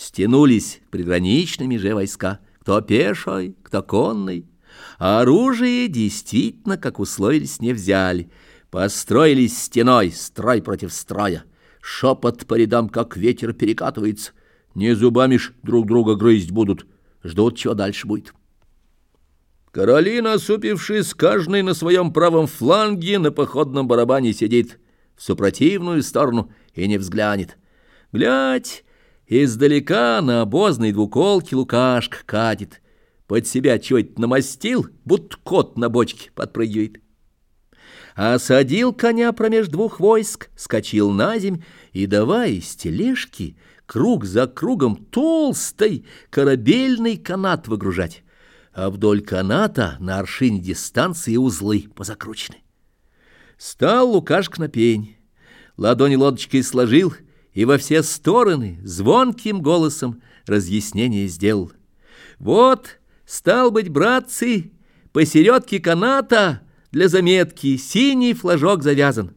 Стянулись приграничными же войска, кто пеший, кто конный. Оружие действительно, как условились, не взяли. Построились стеной, строй против строя. Шепот по рядам, как ветер, перекатывается. Не зубами ж друг друга грызть будут. Ждут, чего дальше будет. Короли, насупившись, каждый на своем правом фланге на походном барабане сидит в супротивную сторону и не взглянет. Глядь, издалека на обозной двуколке Лукашка катит. Под себя чего-то намастил, будто кот на бочке подпрыгивает. Осадил коня промеж двух войск, скочил на земь и, давая из тележки, круг за кругом толстый корабельный канат выгружать. А вдоль каната на аршине дистанции узлы позакручены. Стал Лукашка на пень, ладони лодочкой сложил и во все стороны звонким голосом разъяснение сделал. Вот, стал быть, братцы, посередке каната для заметки синий флажок завязан.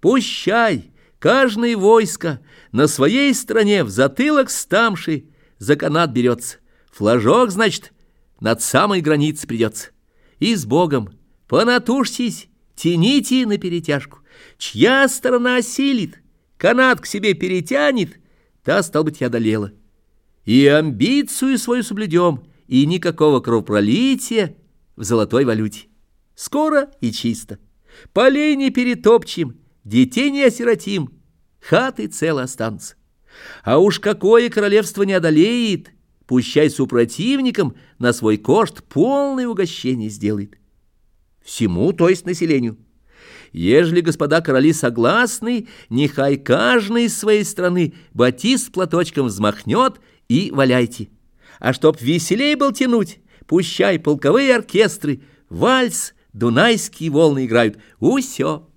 Пущай, каждое войско на своей стороне в затылок стамши за канат берется. Флажок, значит, над самой границей придется. И с Богом понатушьтесь, тяните на перетяжку. Чья сторона осилит, канат к себе перетянет, та, стал быть, одолела. И амбицию свою соблюдем, и никакого кровопролития в золотой валюте. Скоро и чисто. Полей не перетопчем, детей не осиротим, хаты цело останутся. А уж какое королевство не одолеет, пущай супротивникам на свой кошт полное угощение сделает. Всему, то есть населению. Ежели господа короли согласны, нехай каждый из своей страны батист платочком взмахнет и валяйте. А чтоб веселей был тянуть, пущай полковые оркестры, вальс, дунайские волны играют, усё.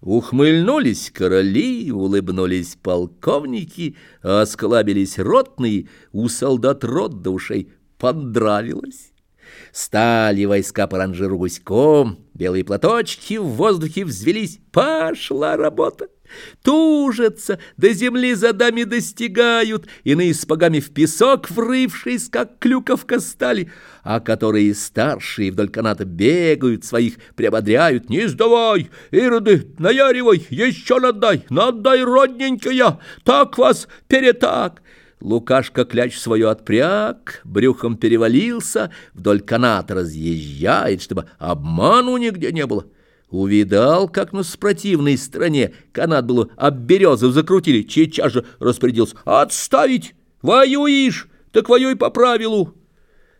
Ухмыльнулись короли, улыбнулись полковники, осклабились ротные, у солдат рот до ушей понравилось. Стали войска по ранжиру гуськом, белые платочки в воздухе взвелись, пошла работа. Тужатся, до земли задами достигают, иные с погами в песок врывшись, как клюковка стали, а которые старшие вдоль каната бегают, своих приободряют. «Не сдавай, ироды, наяривай, еще надай, надай, родненькая, так вас перетак!» Лукашка кляч свою отпряг, брюхом перевалился, вдоль каната разъезжает, чтобы обману нигде не было. Увидал, как на спротивной стороне канат было об березу закрутили, сейчас же распорядился «Отставить! Воюешь! Так воюй по правилу!»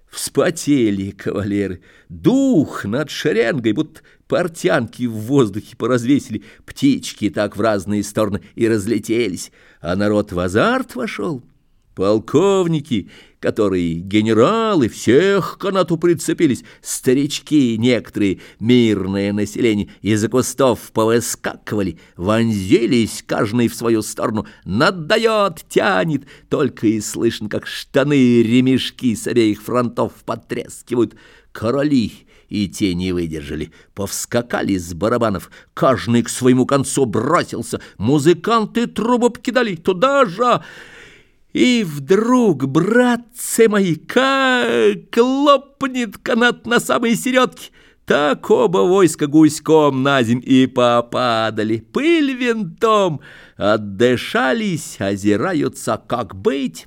Вспотели кавалеры, дух над шеренгой, будто портянки в воздухе поразвесили, птички так в разные стороны и разлетелись, а народ в азарт вошел. Полковники, которые генералы, всех канату прицепились, старички некоторые, мирное население, из-за кустов повыскакивали, вонзились каждый в свою сторону, надает, тянет, только и слышно, как штаны ремешки с обеих фронтов потрескивают. Короли и те не выдержали, повскакали с барабанов, каждый к своему концу бросился, музыканты трубы покидали, туда же... И вдруг, братцы мои, как лопнет канат на самой середке, так оба войска гуськом на земь и попадали, пыль винтом, отдышались, озираются, как быть.